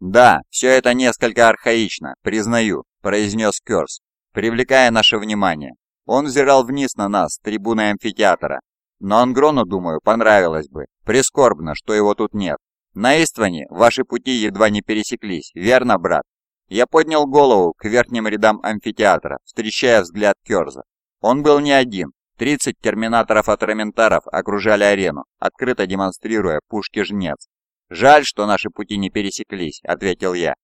«Да, все это несколько архаично, признаю», – произнес Керс, привлекая наше внимание. Он взирал вниз на нас с трибуны амфитеатра. Но Ангрону, думаю, понравилось бы. Прискорбно, что его тут нет. На Истване ваши пути едва не пересеклись, верно, брат? Я поднял голову к верхним рядам амфитеатра, встречая взгляд Керза. Он был не один. 30 терминаторов-атраментаров окружали арену, открыто демонстрируя пушки-жнец. «Жаль, что наши пути не пересеклись», — ответил я.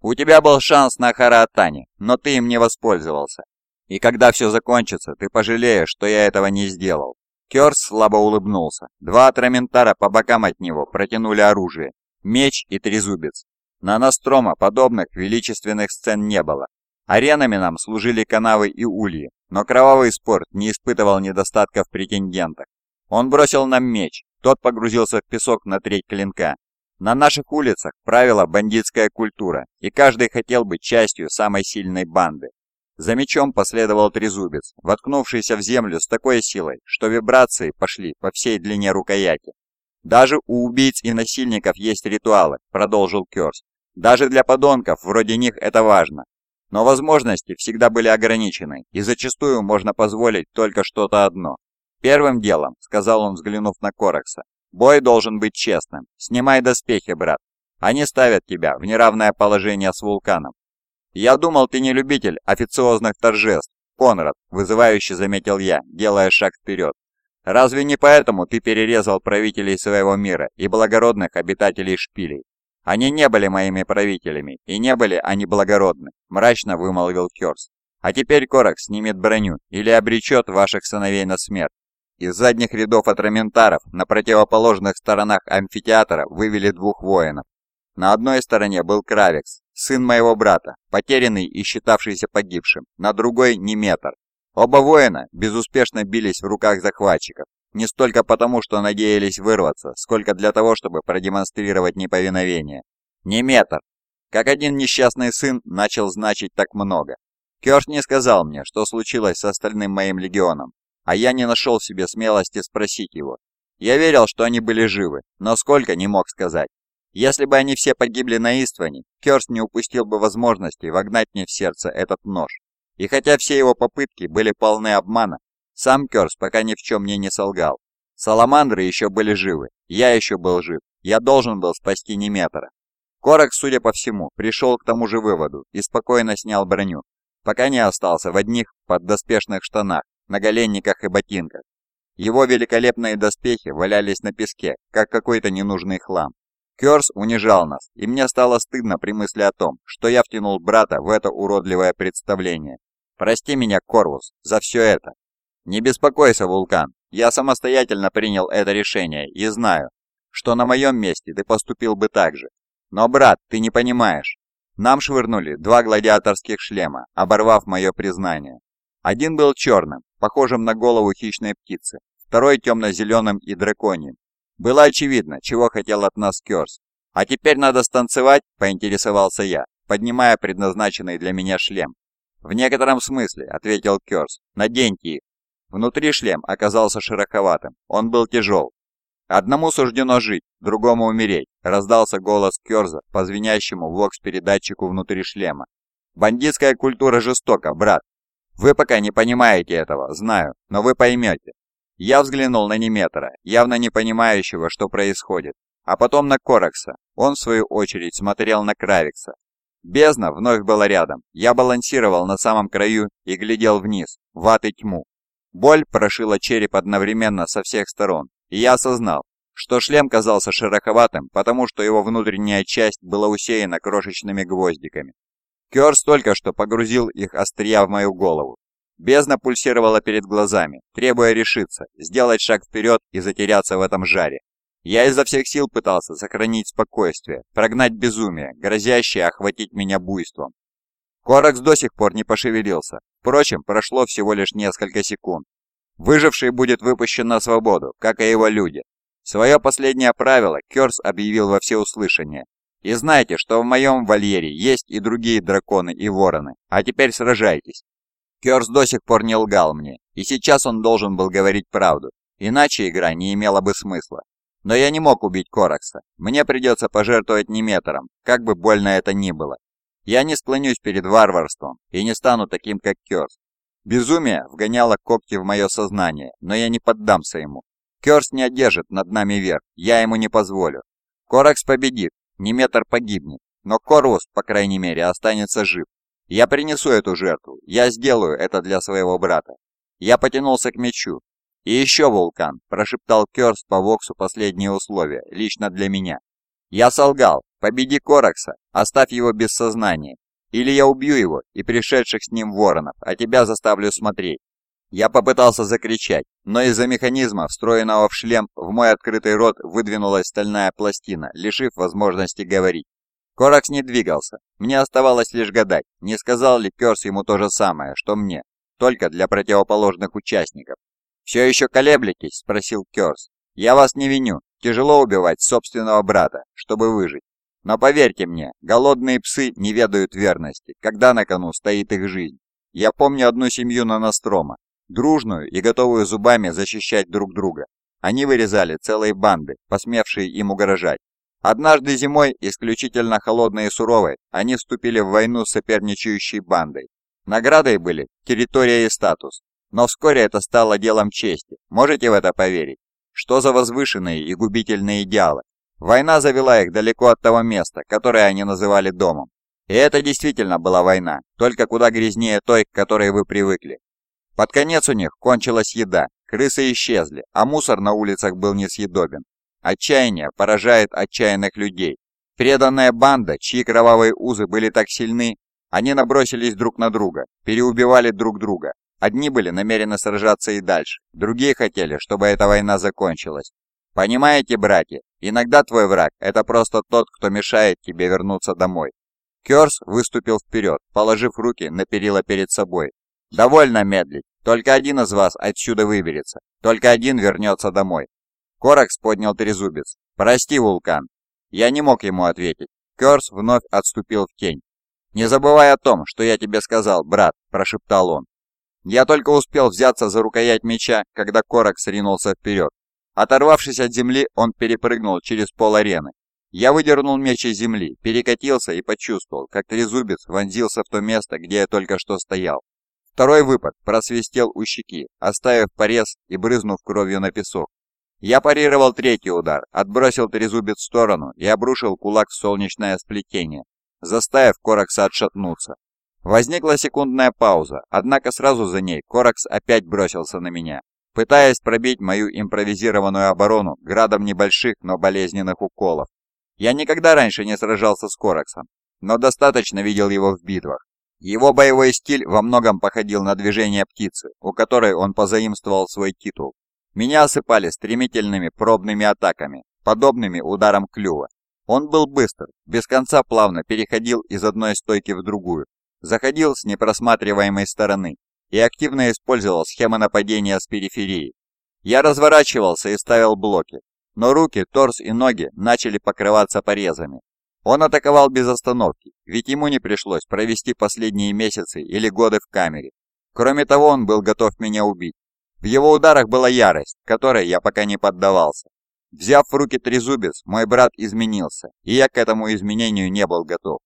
«У тебя был шанс на Хараатане, но ты им не воспользовался. И когда все закончится, ты пожалеешь, что я этого не сделал». Керс слабо улыбнулся. Два атраментара по бокам от него протянули оружие, меч и трезубец. На Настрома подобных величественных сцен не было. Аренами нам служили канавы и ульи, но кровавый спорт не испытывал недостатков в претендентах. Он бросил нам меч, тот погрузился в песок на треть клинка. На наших улицах правила бандитская культура, и каждый хотел быть частью самой сильной банды. За мечом последовал трезубец, воткнувшийся в землю с такой силой, что вибрации пошли по всей длине рукояти. «Даже у убийц и насильников есть ритуалы», — продолжил Керс. Даже для подонков вроде них это важно. Но возможности всегда были ограничены, и зачастую можно позволить только что-то одно. «Первым делом», — сказал он, взглянув на Коракса, — «бой должен быть честным. Снимай доспехи, брат. Они ставят тебя в неравное положение с вулканом». «Я думал, ты не любитель официозных торжеств, Конрад», — вызывающе заметил я, делая шаг вперед. «Разве не поэтому ты перерезал правителей своего мира и благородных обитателей шпилей? Они не были моими правителями, и не были они благородны, мрачно вымолвил Керс. А теперь Корок снимет броню или обречет ваших сыновей на смерть. Из задних рядов атраментаров на противоположных сторонах амфитеатра вывели двух воинов. На одной стороне был Кравекс, сын моего брата, потерянный и считавшийся погибшим, на другой – Неметр. Оба воина безуспешно бились в руках захватчиков, не столько потому, что надеялись вырваться, сколько для того, чтобы продемонстрировать неповиновение. Не метр. Как один несчастный сын начал значить так много. Кёрш не сказал мне, что случилось с остальным моим легионом, а я не нашел в себе смелости спросить его. Я верил, что они были живы, но сколько не мог сказать. Если бы они все погибли на Истване, Кёрс не упустил бы возможности вогнать мне в сердце этот нож. И хотя все его попытки были полны обмана, сам Керс пока ни в чем мне не солгал. Саламандры еще были живы, я еще был жив, я должен был спасти Неметра. Корок, судя по всему, пришел к тому же выводу и спокойно снял броню, пока не остался в одних поддоспешных штанах, наголенниках и ботинках. Его великолепные доспехи валялись на песке, как какой-то ненужный хлам. Керс унижал нас, и мне стало стыдно при мысли о том, что я втянул брата в это уродливое представление. Прости меня, Корвус, за все это. «Не беспокойся, Вулкан, я самостоятельно принял это решение и знаю, что на моем месте ты поступил бы так же. Но, брат, ты не понимаешь. Нам швырнули два гладиаторских шлема, оборвав мое признание. Один был черным, похожим на голову хищной птицы, второй темно-зеленым и драконьим. Было очевидно, чего хотел от нас Керс. «А теперь надо станцевать», — поинтересовался я, поднимая предназначенный для меня шлем. «В некотором смысле», — ответил Керс, — «наденьте их, Внутри шлем оказался широковатым, он был тяжел. «Одному суждено жить, другому умереть», — раздался голос Керза по звенящему вокс-передатчику внутри шлема. «Бандитская культура жестока, брат. Вы пока не понимаете этого, знаю, но вы поймете». Я взглянул на Неметра, явно не понимающего, что происходит, а потом на Коракса. Он, в свою очередь, смотрел на Кравикса. Бездна вновь была рядом. Я балансировал на самом краю и глядел вниз, в ад и тьму. Боль прошила череп одновременно со всех сторон, и я осознал, что шлем казался широковатым, потому что его внутренняя часть была усеяна крошечными гвоздиками. Кёрс только что погрузил их острия в мою голову. Бездна пульсировала перед глазами, требуя решиться, сделать шаг вперед и затеряться в этом жаре. Я изо всех сил пытался сохранить спокойствие, прогнать безумие, грозящее охватить меня буйством. Коракс до сих пор не пошевелился, Впрочем, прошло всего лишь несколько секунд. Выживший будет выпущен на свободу, как и его люди. Свое последнее правило Керс объявил во всеуслышание. И знайте, что в моем вольере есть и другие драконы и вороны. А теперь сражайтесь. Керс до сих пор не лгал мне, и сейчас он должен был говорить правду, иначе игра не имела бы смысла. Но я не мог убить Коракса. Мне придется пожертвовать Неметром, как бы больно это ни было. Я не склонюсь перед варварством и не стану таким, как Керс. Безумие вгоняло когти в мое сознание, но я не поддамся ему. Керс не одержит над нами верх, я ему не позволю. Коракс победит, Неметр погибнет, но Корвус, по крайней мере, останется жив. Я принесу эту жертву, я сделаю это для своего брата. Я потянулся к мечу, «И еще вулкан», – прошептал Керс по Воксу последние условия, лично для меня. «Я солгал. Победи Коракса, оставь его без сознания. Или я убью его и пришедших с ним воронов, а тебя заставлю смотреть». Я попытался закричать, но из-за механизма, встроенного в шлем, в мой открытый рот выдвинулась стальная пластина, лишив возможности говорить. Коракс не двигался. Мне оставалось лишь гадать, не сказал ли Керс ему то же самое, что мне, только для противоположных участников. «Все еще колеблетесь?» – спросил Керс. «Я вас не виню. Тяжело убивать собственного брата, чтобы выжить. Но поверьте мне, голодные псы не ведают верности, когда на кону стоит их жизнь. Я помню одну семью на Настрома, дружную и готовую зубами защищать друг друга. Они вырезали целые банды, посмевшие им угрожать. Однажды зимой, исключительно холодной и суровой, они вступили в войну с соперничающей бандой. Наградой были территория и статус, но вскоре это стало делом чести. Можете в это поверить? Что за возвышенные и губительные идеалы? Война завела их далеко от того места, которое они называли домом. И это действительно была война, только куда грязнее той, к которой вы привыкли. Под конец у них кончилась еда, крысы исчезли, а мусор на улицах был несъедобен. Отчаяние поражает отчаянных людей. Преданная банда, чьи кровавые узы были так сильны, они набросились друг на друга, переубивали друг друга, Одни были намерены сражаться и дальше, другие хотели, чтобы эта война закончилась. Понимаете, братья, иногда твой враг – это просто тот, кто мешает тебе вернуться домой. Керс выступил вперед, положив руки на перила перед собой. «Довольно медлить. Только один из вас отсюда выберется. Только один вернется домой». Коракс поднял трезубец. «Прости, вулкан». Я не мог ему ответить. Керс вновь отступил в тень. «Не забывай о том, что я тебе сказал, брат», – прошептал он. Я только успел взяться за рукоять меча, когда Коракс ринулся вперед. Оторвавшись от земли, он перепрыгнул через пол арены. Я выдернул меч из земли, перекатился и почувствовал, как трезубец вонзился в то место, где я только что стоял. Второй выпад просвистел у щеки, оставив порез и брызнув кровью на песок. Я парировал третий удар, отбросил трезубец в сторону и обрушил кулак в солнечное сплетение, заставив Коракса отшатнуться. Возникла секундная пауза, однако сразу за ней Коракс опять бросился на меня, пытаясь пробить мою импровизированную оборону градом небольших, но болезненных уколов. Я никогда раньше не сражался с Кораксом, но достаточно видел его в битвах. Его боевой стиль во многом походил на движение птицы, у которой он позаимствовал свой титул. Меня осыпали стремительными пробными атаками, подобными ударам клюва. Он был быстр, без конца плавно переходил из одной стойки в другую, заходил с непросматриваемой стороны и активно использовал схему нападения с периферии. Я разворачивался и ставил блоки, но руки, торс и ноги начали покрываться порезами. Он атаковал без остановки, ведь ему не пришлось провести последние месяцы или годы в камере. Кроме того, он был готов меня убить. В его ударах была ярость, которой я пока не поддавался. Взяв в руки трезубец, мой брат изменился, и я к этому изменению не был готов.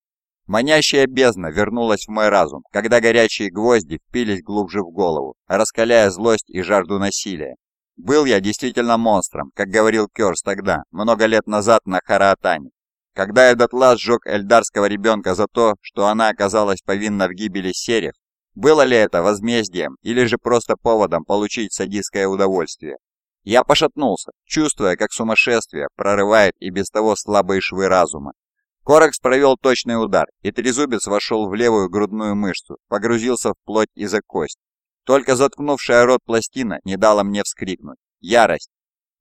Манящая бездна вернулась в мой разум, когда горячие гвозди впились глубже в голову, раскаляя злость и жажду насилия. Был я действительно монстром, как говорил Кёрс тогда, много лет назад на Хараатане. Когда я дотла сжег эльдарского ребенка за то, что она оказалась повинна в гибели серев, было ли это возмездием или же просто поводом получить садистское удовольствие? Я пошатнулся, чувствуя, как сумасшествие прорывает и без того слабые швы разума. Коракс провел точный удар, и трезубец вошел в левую грудную мышцу, погрузился в плоть и за кость. Только заткнувшая рот пластина не дала мне вскрикнуть. Ярость.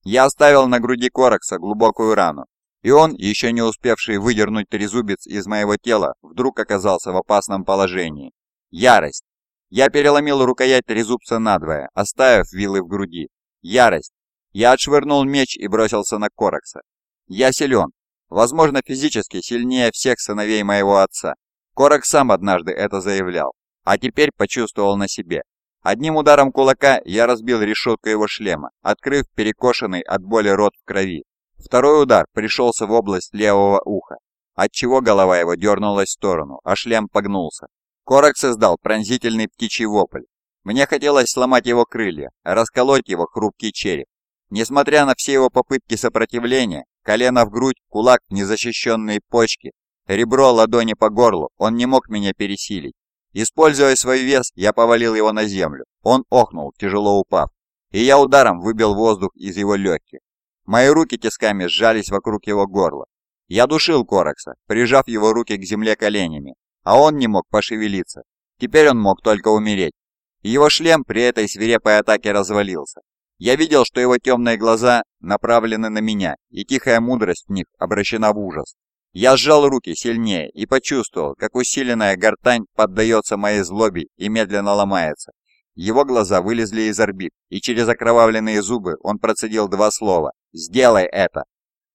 Я оставил на груди Коракса глубокую рану, и он, еще не успевший выдернуть трезубец из моего тела, вдруг оказался в опасном положении. Ярость. Я переломил рукоять трезубца надвое, оставив вилы в груди. Ярость. Я отшвырнул меч и бросился на Коракса. Я силен, Возможно, физически сильнее всех сыновей моего отца. Корок сам однажды это заявлял, а теперь почувствовал на себе. Одним ударом кулака я разбил решетку его шлема, открыв перекошенный от боли рот в крови. Второй удар пришелся в область левого уха, отчего голова его дернулась в сторону, а шлем погнулся. Коракс издал пронзительный птичий вопль. Мне хотелось сломать его крылья, расколоть его хрупкий череп. Несмотря на все его попытки сопротивления, колено в грудь, кулак незащищенные почки, ребро ладони по горлу, он не мог меня пересилить. Используя свой вес, я повалил его на землю. Он охнул, тяжело упав, и я ударом выбил воздух из его легких. Мои руки тисками сжались вокруг его горла. Я душил Коракса, прижав его руки к земле коленями, а он не мог пошевелиться. Теперь он мог только умереть. Его шлем при этой свирепой атаке развалился. Я видел, что его темные глаза направлены на меня, и тихая мудрость в них обращена в ужас. Я сжал руки сильнее и почувствовал, как усиленная гортань поддается моей злобе и медленно ломается. Его глаза вылезли из орбит, и через окровавленные зубы он процедил два слова «Сделай это!».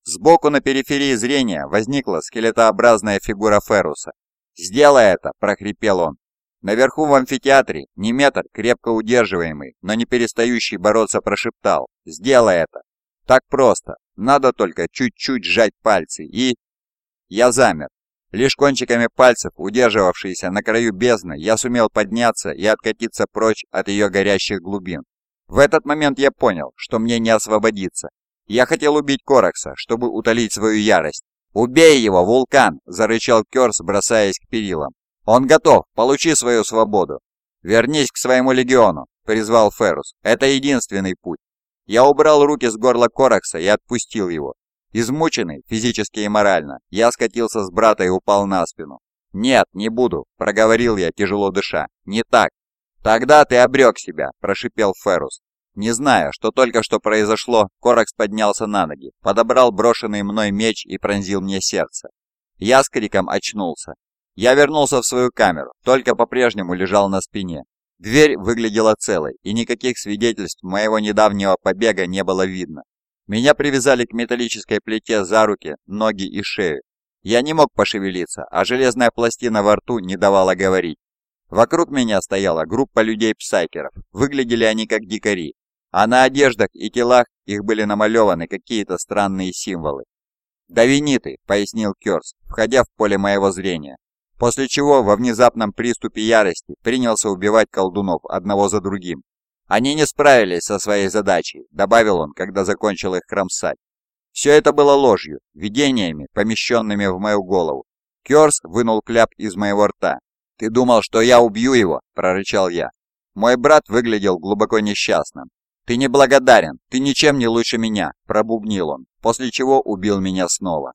Сбоку на периферии зрения возникла скелетообразная фигура Феруса. «Сделай это!» – прохрипел он. Наверху в амфитеатре Неметр, крепко удерживаемый, но не перестающий бороться, прошептал «Сделай это!». Так просто, надо только чуть-чуть сжать пальцы и... Я замер. Лишь кончиками пальцев, удерживавшиеся на краю бездны, я сумел подняться и откатиться прочь от ее горящих глубин. В этот момент я понял, что мне не освободиться. Я хотел убить Коракса, чтобы утолить свою ярость. «Убей его, вулкан!» – зарычал Керс, бросаясь к перилам. «Он готов! Получи свою свободу!» «Вернись к своему легиону!» – призвал Ферус. «Это единственный путь!» Я убрал руки с горла Коракса и отпустил его. Измученный, физически и морально, я скатился с брата и упал на спину. «Нет, не буду», — проговорил я, тяжело дыша. «Не так». «Тогда ты обрек себя», — прошипел Феррус. Не зная, что только что произошло, Коракс поднялся на ноги, подобрал брошенный мной меч и пронзил мне сердце. Я с криком очнулся. Я вернулся в свою камеру, только по-прежнему лежал на спине. Дверь выглядела целой, и никаких свидетельств моего недавнего побега не было видно. Меня привязали к металлической плите за руки, ноги и шею. Я не мог пошевелиться, а железная пластина во рту не давала говорить. Вокруг меня стояла группа людей-псайкеров. Выглядели они как дикари. А на одеждах и телах их были намалеваны какие-то странные символы. «Давиниты», — пояснил Керс, входя в поле моего зрения. После чего во внезапном приступе ярости принялся убивать колдунов одного за другим. «Они не справились со своей задачей», — добавил он, когда закончил их кромсать. Все это было ложью, видениями, помещенными в мою голову. Керс вынул кляп из моего рта. «Ты думал, что я убью его?» – прорычал я. Мой брат выглядел глубоко несчастным. «Ты неблагодарен, ты ничем не лучше меня», – пробубнил он, после чего убил меня снова.